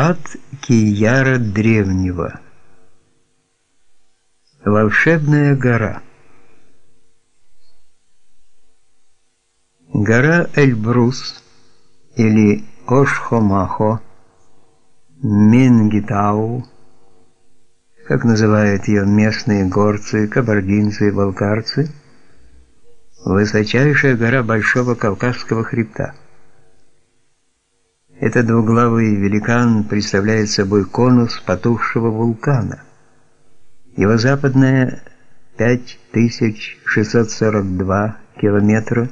Град Кияра Древнего. Волшебная гора. Гора Эльбрус или Ошхомахо, Мингитау, как называют ее местные горцы, кабардинцы и балкарцы, высочайшая гора Большого Кавказского хребта. Этот двуглавый великан представляет собой конус потухшего вулкана. Его западная 5642 километра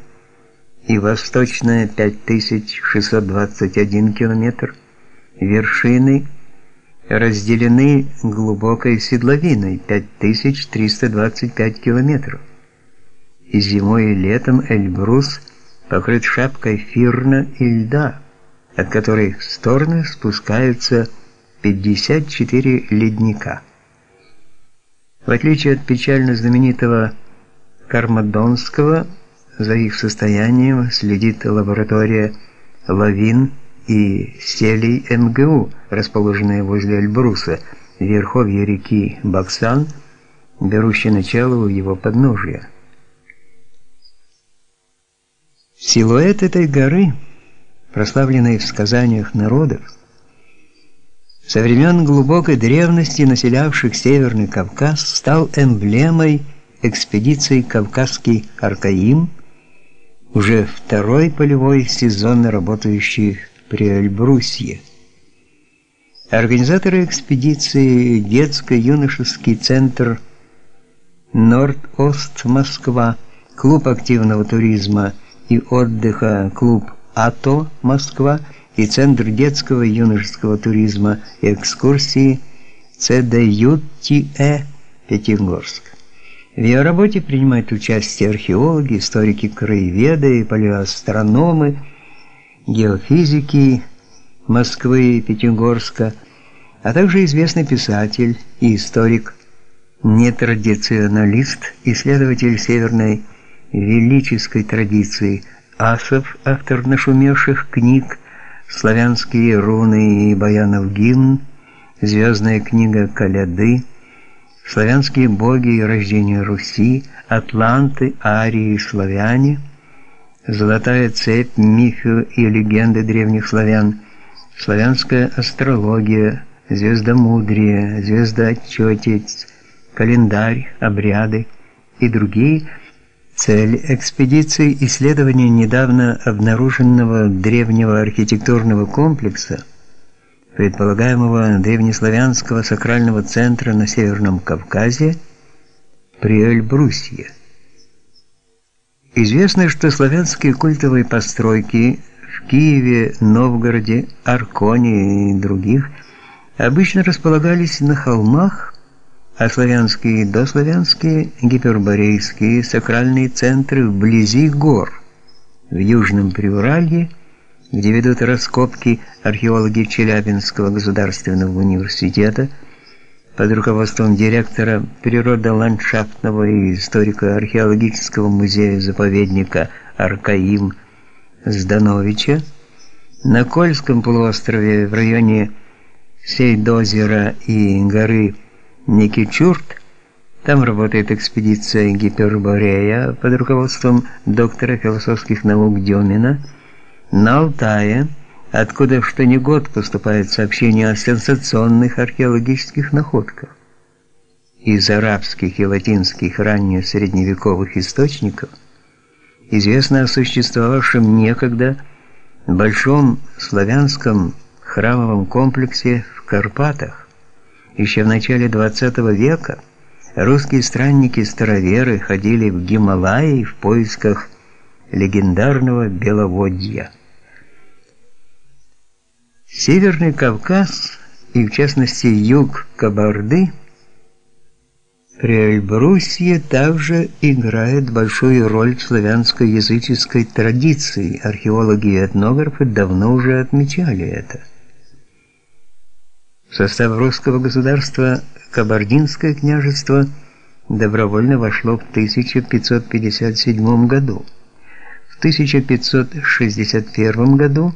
и восточная 5621 километр вершины разделены глубокой седловиной 5325 километров. И зимой и летом Эльбрус покрыт шапкой фирна и льда от которой в стороны спускаются 54 ледника. В отличие от печально знаменитого Кармадонского, за их состоянием следит лаборатория лавин и селей МГУ, расположенная возле Эльбруса, в верховье реки Баксан, берущей начало у его подножия. Силуэт этой горы – прославленной в сказаниях народов, со времен глубокой древности населявших Северный Кавказ, стал эмблемой экспедиции Кавказский Аркаим, уже второй полевой сезонно работающий при Эльбрусье. Организаторы экспедиции детско-юношеский центр Норд-Ост Москва, клуб активного туризма и отдыха клуб АТО Москва и Центр детского и юношеского туризма и экскурсии ЦДЮТИЭ Пятигорск. В ее работе принимают участие археологи, историки-краеведы, палеоастрономы, геофизики Москвы и Пятигорска, а также известный писатель и историк, нетрадиционалист, исследователь северной велической традиции – Асов, автор нашумевших книг «Славянские руны» и «Баянов гимн», «Звездная книга Каляды», «Славянские боги и рождение Руси», «Атланты, Арии и славяне», «Золотая цепь, мифы и легенды древних славян», «Славянская астрология», «Звездомудрие», «Звездоотчетец», «Календарь», «Обряды» и другие – Цель экспедиции – исследование недавно обнаруженного древнего архитектурного комплекса, предполагаемого древнеславянского сакрального центра на Северном Кавказе при Эльбрусье. Известно, что славянские культовые постройки в Киеве, Новгороде, Арконе и других обычно располагались на холмах, а славянские и дославянские гиперборейские сакральные центры вблизи гор. В Южном Приуралье, где ведут раскопки археологи Челябинского государственного университета под руководством директора природо-ландшафтного и историко-археологического музея-заповедника Аркаим Здановича, на Кольском полуострове в районе Сейдозера и горы Никичурт. Там работает экспедиция Гиперборея под руководством доктора философских наук Демина. На Алтае, откуда что ни год поступают сообщения о сенсационных археологических находках. Из арабских и латинских раннесредневековых источников известно о существовавшем некогда большом славянском храмовом комплексе в Карпатах, еще в начале 20 века русские странники-староверы ходили в Гималаи в поисках легендарного беловодья. Северный Кавказ и в частности юг Кабарды при Эльбрусье также играет большую роль в славянской языческой традиции. Археологи и этнографы давно уже отмечали это. В состав русского государства Кабардинское княжество добровольно вошло в 1557 году. В 1561 году